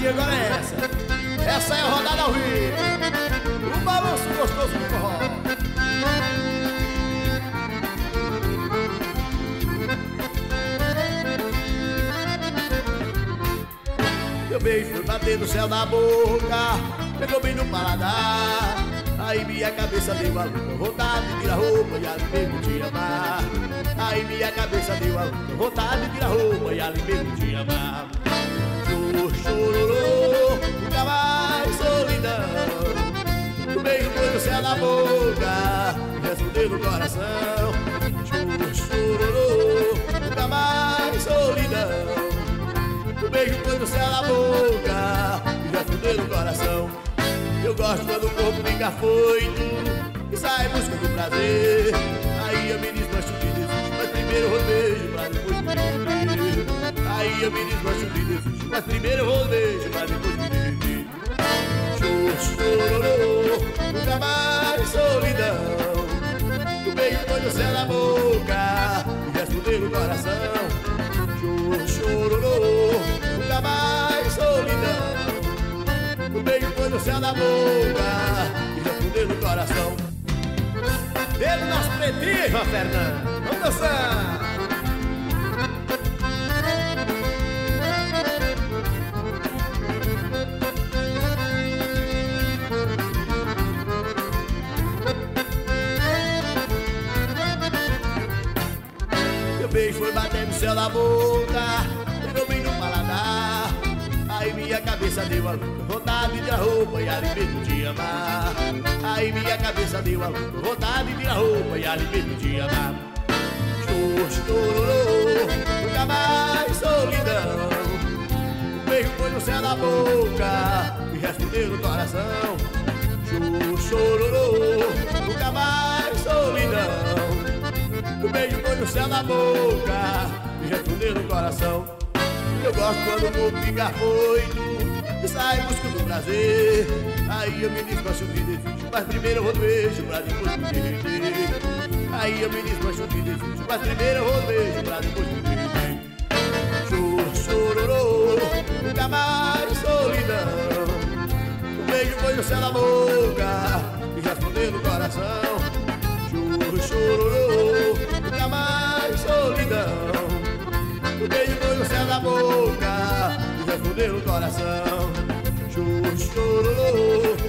recadinho agora é essa. Essa é a rodada ao vivo. O balanço gostoso do forró. Meu beijo foi bater no céu da boca Pegou bem no paladar Aí minha cabeça deu a louca vontade de tirar roupa e ali mesmo te amar Aí minha cabeça deu a louca vontade de tirar roupa e ali mesmo te amar Chororô, No coração. Chororô, nunca mais solidão. O beijo foi no céu da boca E já fudeu no coração. Eu gosto quando o corpo fica foito E sai em busca do prazer. Aí eu me desmancho de desejo Mas primeiro beijo pra depois me derreter Aí eu me desmancho de desejo Mas primeiro beijo pra depois me derreter Chororô, coração chororô, nunca mais solidão. O beijo foi no céu da boca e já fudeu no coração. Ele nas pretinhas, Ivan Fernando. Vamos dançar! Beijo foi bater no céu da boca Pegou bem no paladar. Aí minha cabeça deu a Vontade de a roupa e ali mesmo te amar. Aí minha cabeça deu a Vontade de a roupa e ali mesmo te amar. Chororô, nunca mais solidão. O beijo foi no céu da boca E respondeu no coração. Chororô, nunca mais no céu da boca E respondeu no coração. Eu gosto quando o corpo fica foito E sai buscando prazer. Aí eu me desmancho de desejo Mas primeiro eu vou do beijo pra depois me derreter Aí eu me desmancho de desejo Mas primeiro eu vou do beijo pra depois me derreter Choro, chororô Nunca mais solidão. O beijo foi no céu da boca E respondeu no coração coração. Choro,